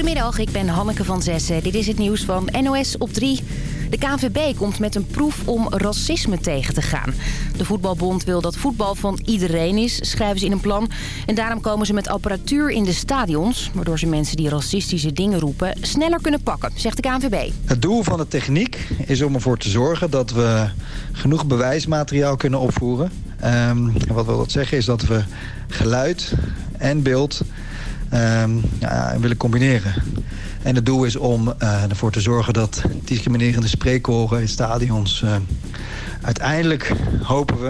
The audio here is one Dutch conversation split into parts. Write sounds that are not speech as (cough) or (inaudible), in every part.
Goedemiddag, ik ben Hanneke van Zessen. Dit is het nieuws van NOS op 3. De KNVB komt met een proef om racisme tegen te gaan. De voetbalbond wil dat voetbal van iedereen is, schrijven ze in een plan. En daarom komen ze met apparatuur in de stadions... waardoor ze mensen die racistische dingen roepen sneller kunnen pakken, zegt de KNVB. Het doel van de techniek is om ervoor te zorgen dat we genoeg bewijsmateriaal kunnen opvoeren. Um, wat wil dat zeggen is dat we geluid en beeld um, ja, willen combineren. En het doel is om uh, ervoor te zorgen dat discriminerende spreekkoren in stadions... Uh, uiteindelijk, hopen we,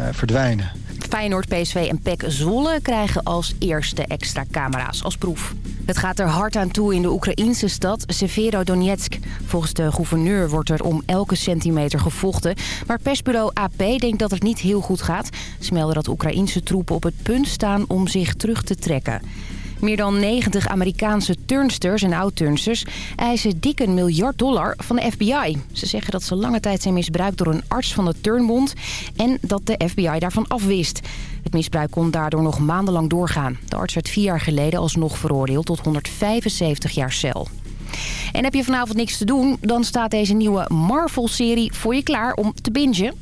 uh, verdwijnen. Feyenoord, PSV en PEC Zwolle krijgen als eerste extra camera's als proef. Het gaat er hard aan toe in de Oekraïnse stad Severodonetsk. Volgens de gouverneur wordt er om elke centimeter gevochten. Maar persbureau AP denkt dat het niet heel goed gaat. Ze melden dat Oekraïnse troepen op het punt staan om zich terug te trekken. Meer dan 90 Amerikaanse turnsters en oud-turnsters eisen dik een miljard dollar van de FBI. Ze zeggen dat ze lange tijd zijn misbruikt door een arts van de turnbond en dat de FBI daarvan afwist. Het misbruik kon daardoor nog maandenlang doorgaan. De arts werd vier jaar geleden alsnog veroordeeld tot 175 jaar cel. En heb je vanavond niks te doen, dan staat deze nieuwe Marvel-serie voor je klaar om te bingen.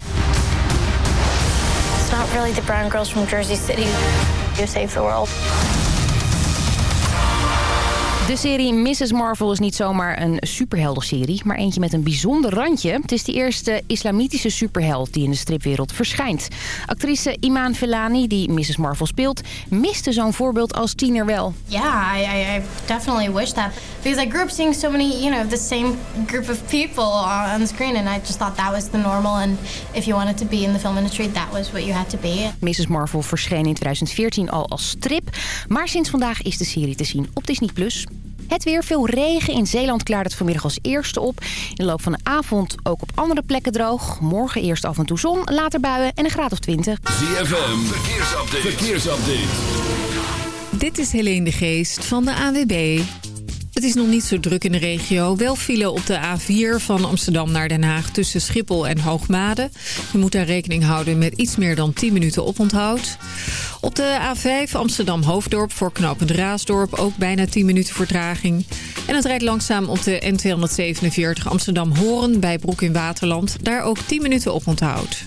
It's not really the brown girls from Jersey City who save the world. De serie Mrs. Marvel is niet zomaar een superheldenserie, maar eentje met een bijzonder randje. Het is de eerste islamitische superheld die in de stripwereld verschijnt. Actrice Iman Velani, die Mrs. Marvel speelt, miste zo'n voorbeeld als tiener wel. Yeah, I, I, I definitely wish that. Because I grew up seeing so many, you know, the same group of people on the screen. And I just thought that was the normal. And if you wanted to be in the film industry, that was what you had to be. Mrs. Marvel verscheen in 2014 al als strip. Maar sinds vandaag is de serie te zien op Disney+. Plus. Het weer, veel regen. In Zeeland klaart het vanmiddag als eerste op. In de loop van de avond ook op andere plekken droog. Morgen eerst af en toe zon, later buien en een graad of 20. ZFM, verkeersupdate. verkeersupdate. Dit is Helene de Geest van de AWB. Het is nog niet zo druk in de regio. Wel file op de A4 van Amsterdam naar Den Haag tussen Schiphol en Hoogmade. Je moet daar rekening houden met iets meer dan 10 minuten oponthoud. Op de A5 Amsterdam-Hoofddorp voor knooppunt Raasdorp ook bijna 10 minuten vertraging. En het rijdt langzaam op de N247 Amsterdam-Horen bij Broek in Waterland. Daar ook 10 minuten oponthoud.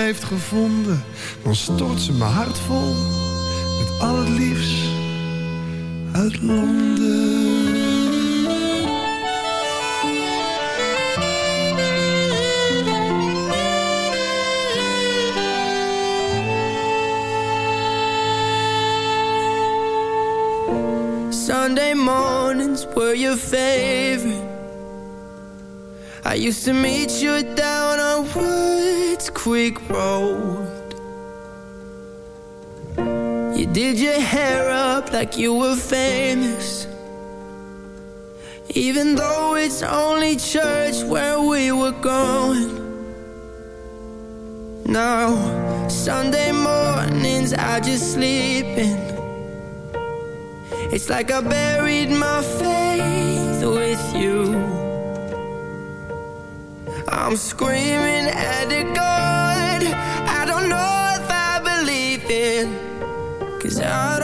Heeft gevonden, dan stort ze mijn hart vol met al het liefst uit Londen. Sunday mornings were your favorite. I used to meet you down on Woods Creek Road. You did your hair up like you were famous. Even though it's only church where we were going. Now, Sunday mornings I just sleep in. It's like I buried my faith with you. I'm screaming at the God I don't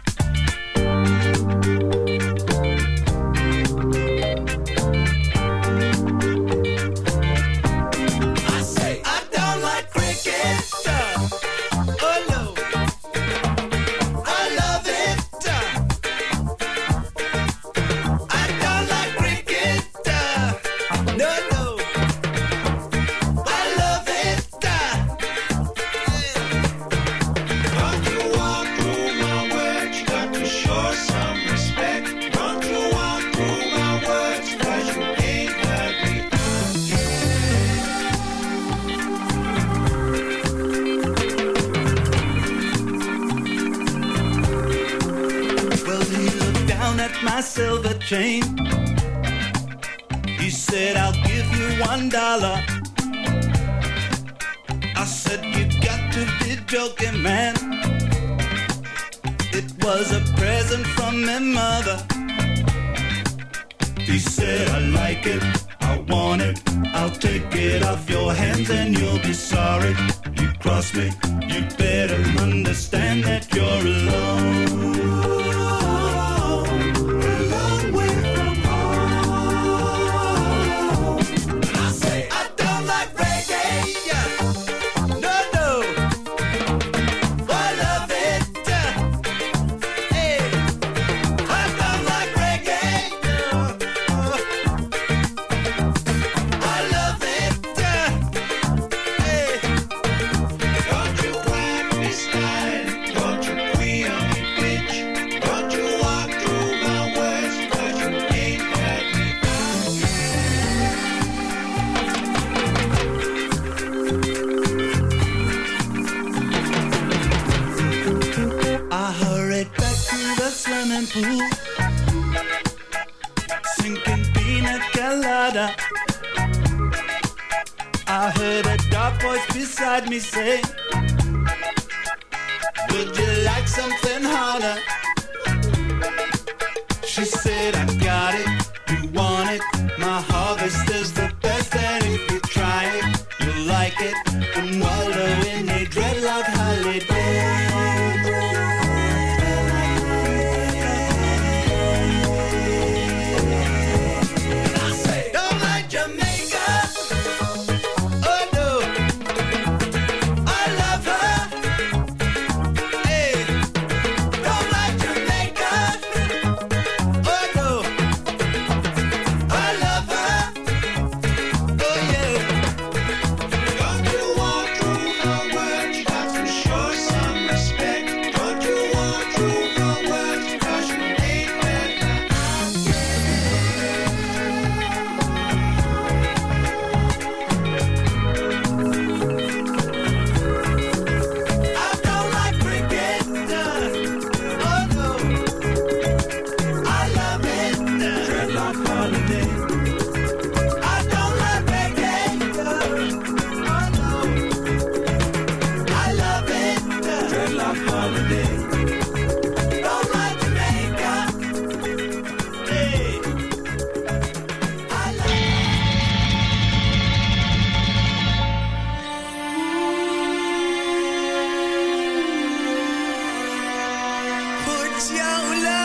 voice beside me say, Would you like something? Show love.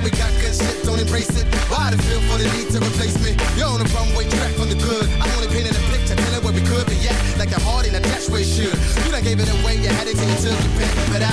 why we got good shit, don't embrace it. Why the feel for the need to replace me? You're on the runway track from the good. I only painted a picture, telling where we could be at. Like the heart in a dash way should. You done gave it away, you had it till you took it back. But I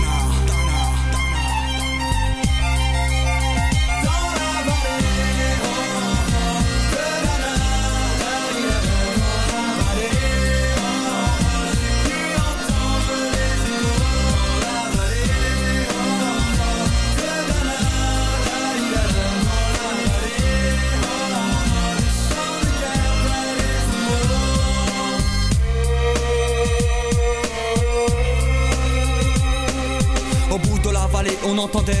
ことで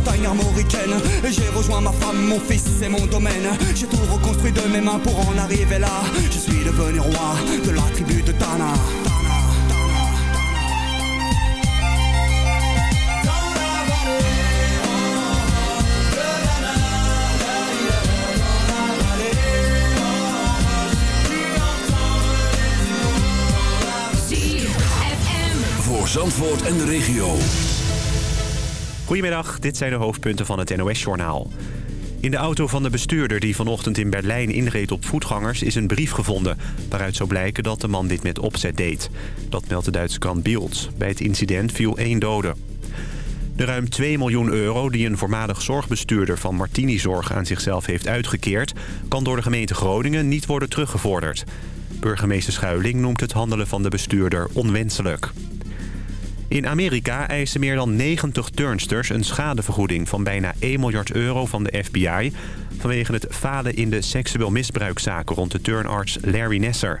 Bretagne armoricaine Et j'ai rejoint ma femme, mon fils et mon domaine. J'ai tout reconstruit de mes mains pour en arriver là. Je suis devenu roi de la tribu de Dana Voor Zandvoort en de regio. Goedemiddag, dit zijn de hoofdpunten van het NOS-journaal. In de auto van de bestuurder die vanochtend in Berlijn inreed op voetgangers... is een brief gevonden waaruit zou blijken dat de man dit met opzet deed. Dat meldt de Duitse krant Bild. Bij het incident viel één dode. De ruim 2 miljoen euro die een voormalig zorgbestuurder van Martini Zorg aan zichzelf heeft uitgekeerd... kan door de gemeente Groningen niet worden teruggevorderd. Burgemeester Schuiling noemt het handelen van de bestuurder onwenselijk. In Amerika eisen meer dan 90 turnsters een schadevergoeding van bijna 1 miljard euro van de FBI... vanwege het falen in de seksueel misbruikzaken rond de turnarts Larry Nesser.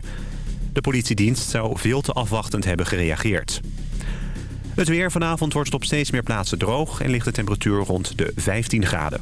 De politiedienst zou veel te afwachtend hebben gereageerd. Het weer vanavond wordt op steeds meer plaatsen droog en ligt de temperatuur rond de 15 graden.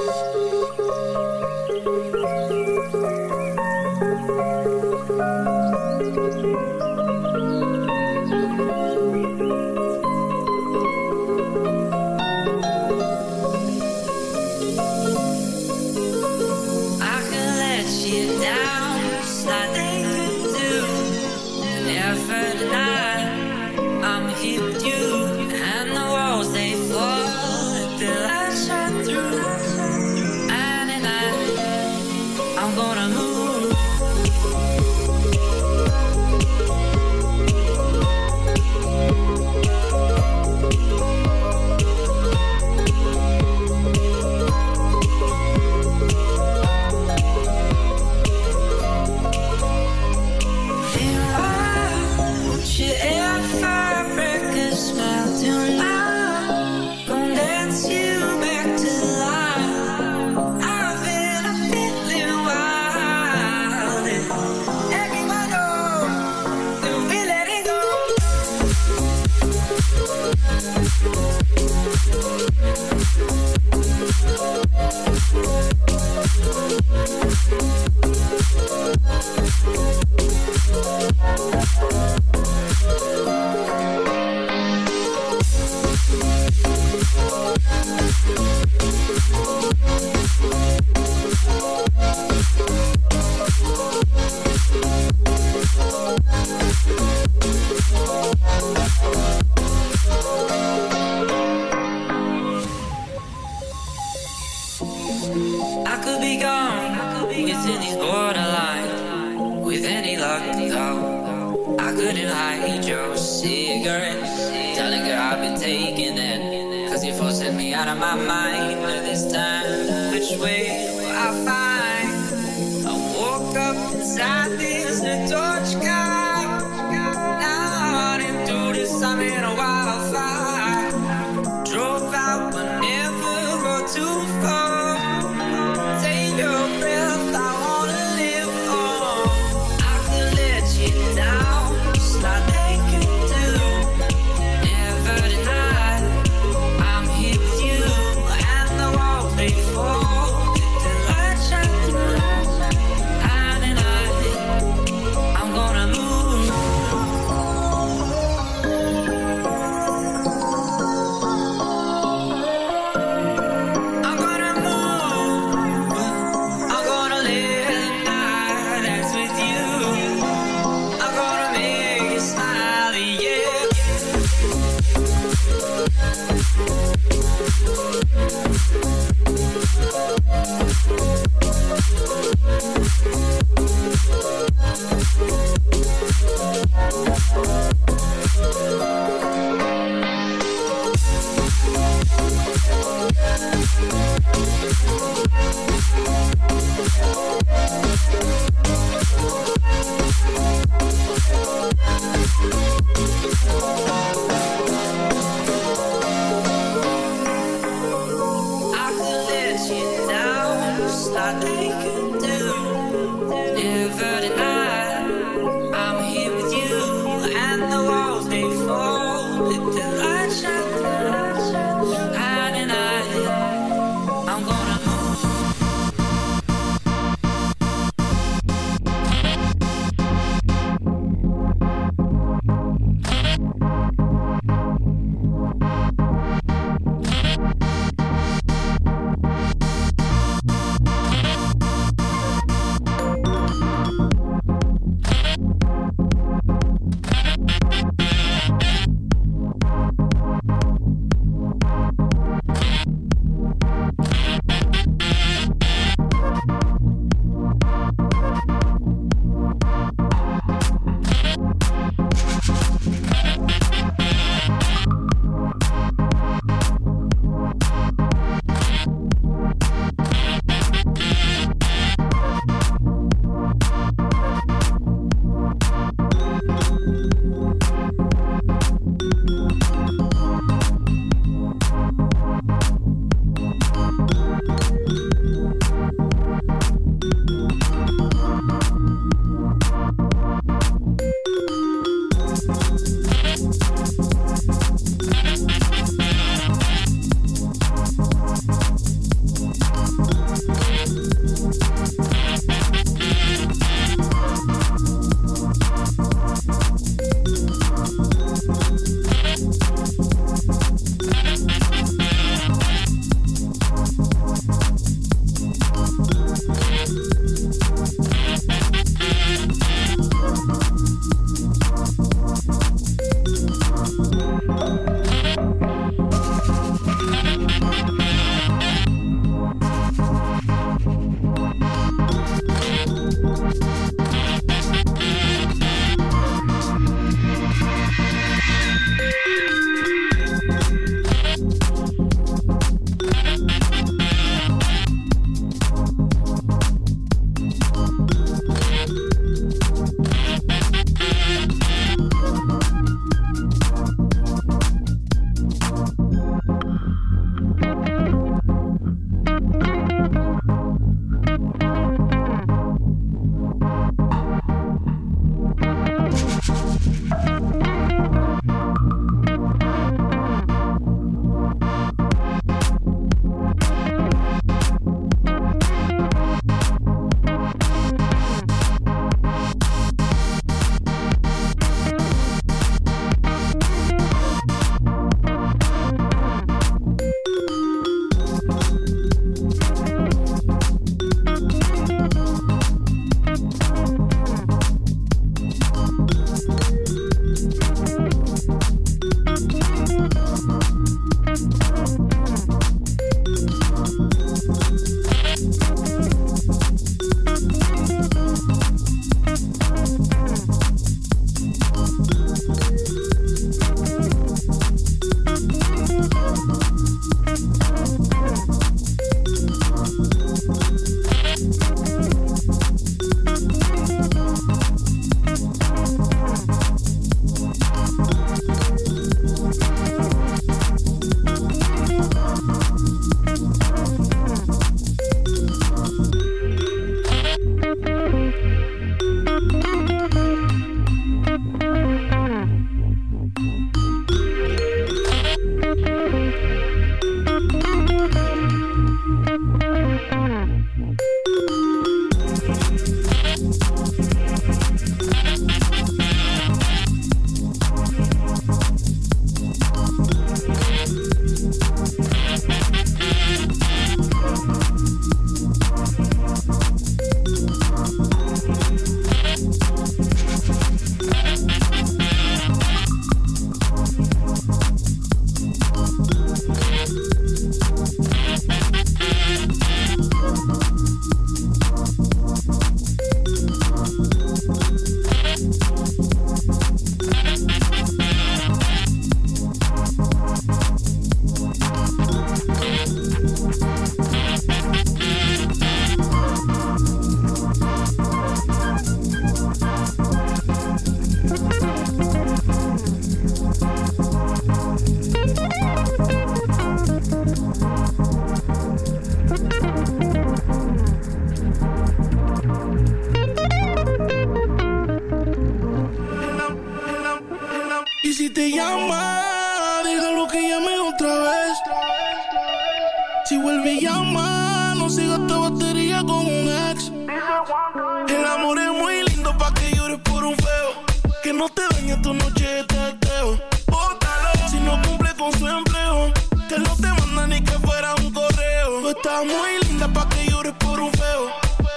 Muy linda pa' que llores por un feo.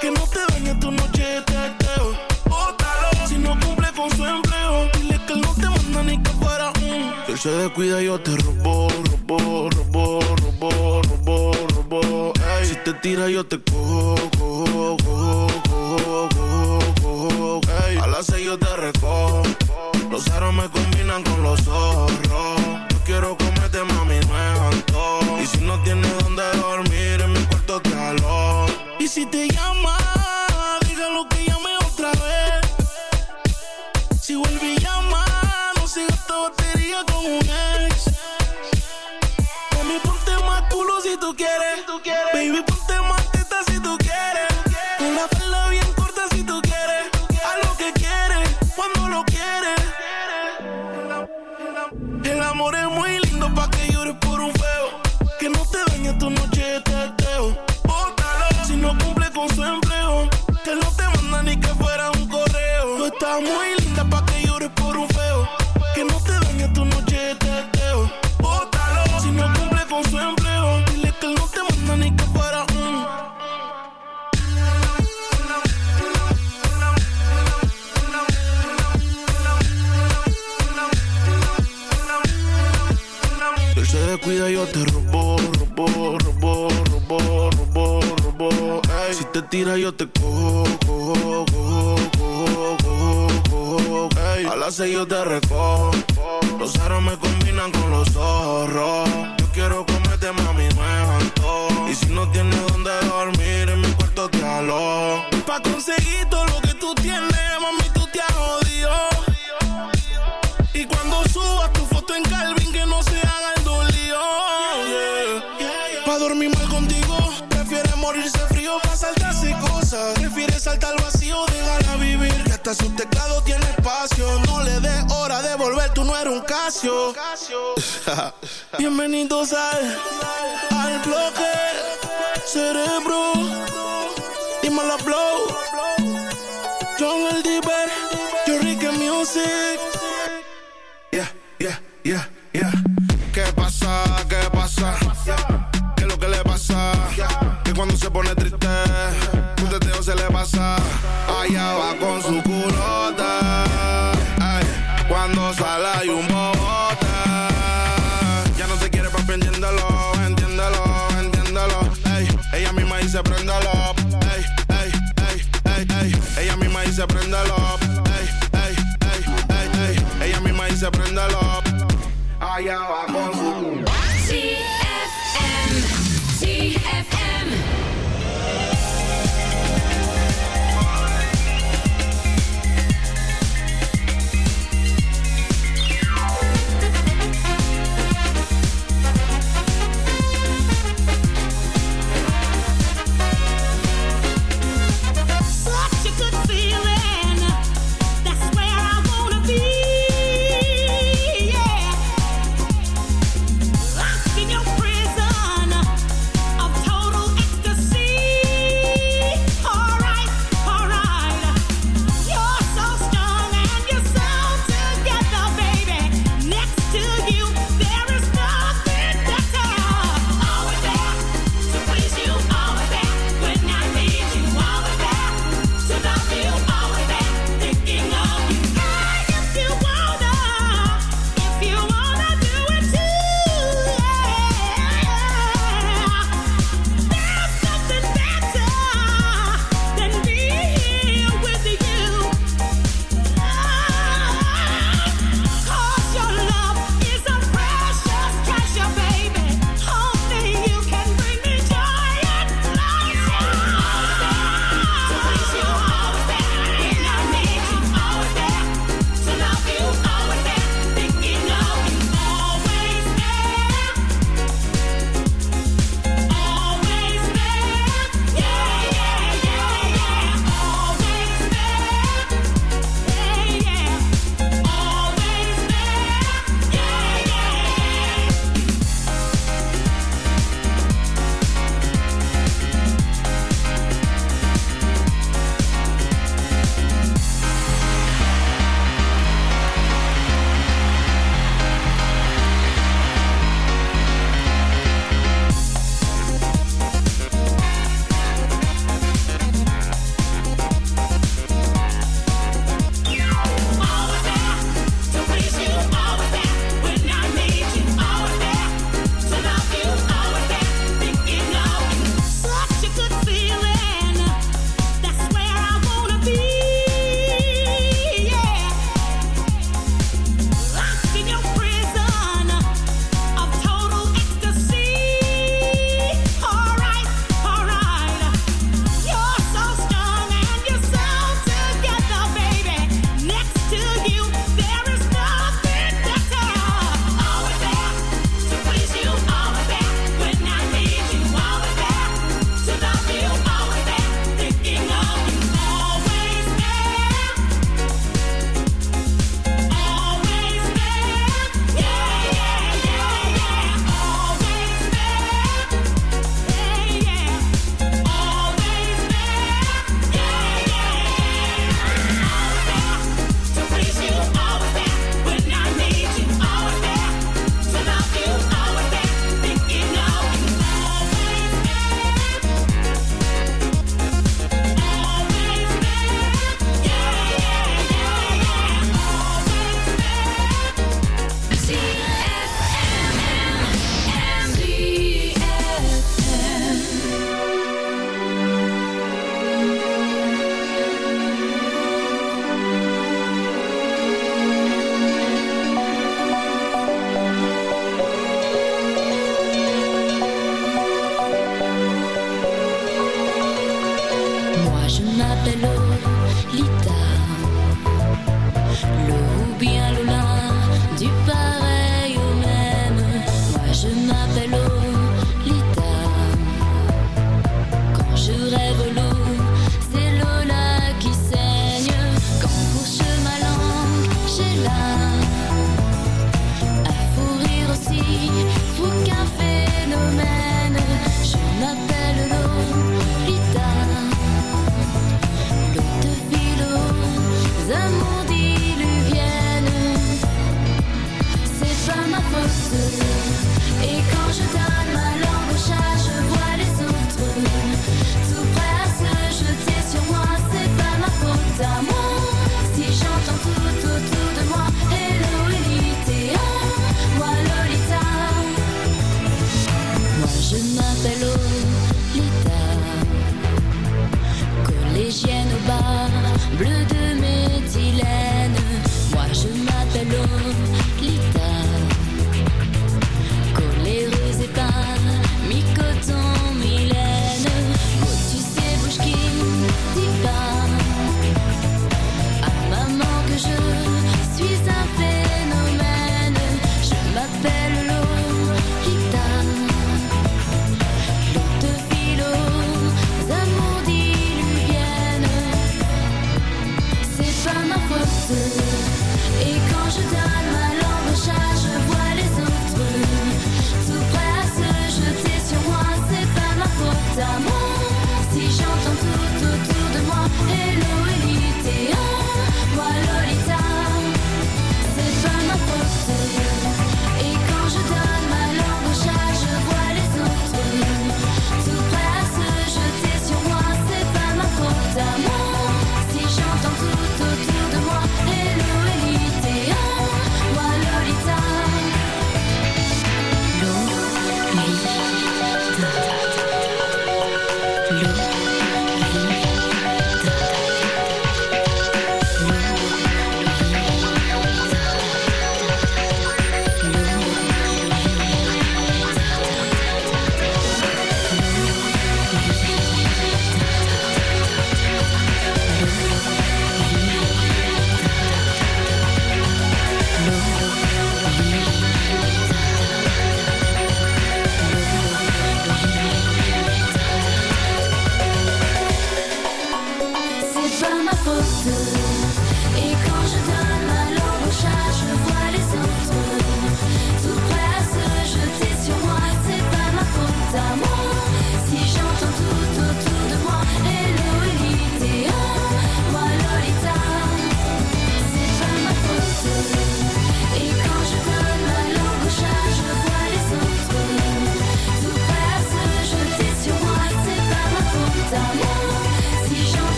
Que no te dañe tu noche de teteo. Bótalo si no cumple con su empleo. Dile que él no te manda ni que fuera un. Si él se descuida, yo te robo, robo, robo, robo, robo, robo. Si te tira, yo te cojo, cojo, cojo, Pa' conseguir todo lo que tú tienes, mami, tú te has jodido. Y cuando subas tu foto en Calvin, que no se haga el dolido. Yeah. Pa' dormir mal contigo, prefieres morirse frío pa' saltarse cosas. Prefieres saltar al vacío, déjala vivir. Que hasta su teclado tiene espacio. No le des hora de volver, tú no eres un Casio. (laughs) Bienvenidos al, al bloque cerebro. Dímelo, blow. John el Diver, Music. Yeah, yeah, yeah, yeah. ¿Qué pasa? ¿Qué pasa? ¿Qué es lo que le pasa? Que cuando se pone triste, un teteo se le pasa. Allá va con su culota. Allá va con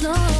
slow